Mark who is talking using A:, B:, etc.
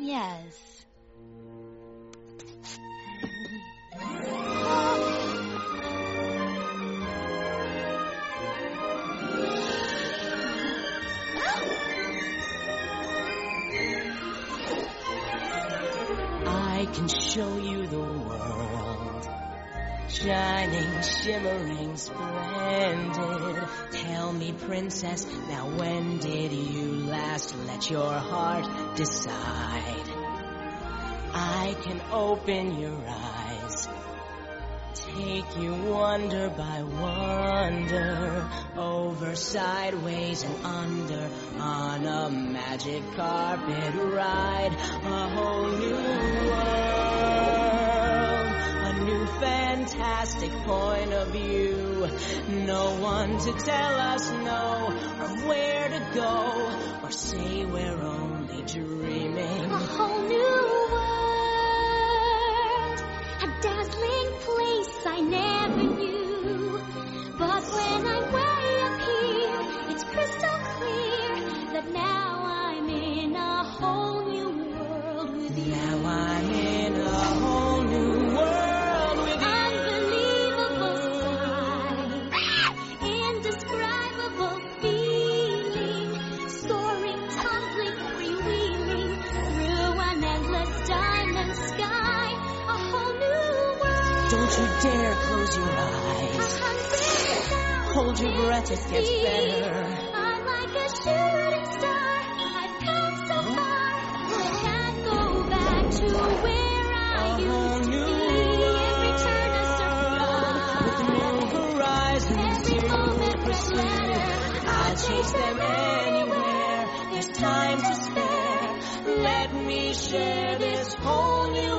A: Yes.
B: I can show you the world. Shining, shimmering, splendid. Tell me, princess, now when did you let your heart decide? I can open your eyes. Take you wonder by wonder, over, sideways, and under, on a magic carpet ride, a whole new world, a new fantastic point of view. No one to tell us no, or where to go, or say we're only dreaming.
C: A whole new world, a dazzling place I never knew. But when I'm way up here, it's crystal clear that now I'm in a whole new world with you.
B: Don't you dare close your eyes. Hold your breath, it gets better.
C: I'm like a shooting star. I've come so far. I can't go back to where I used to be. Every turn a
B: With new horizons
C: Every moment
B: pursue. I'll chase them anywhere. There's time to spare. Let me share this whole new world with you. A whole new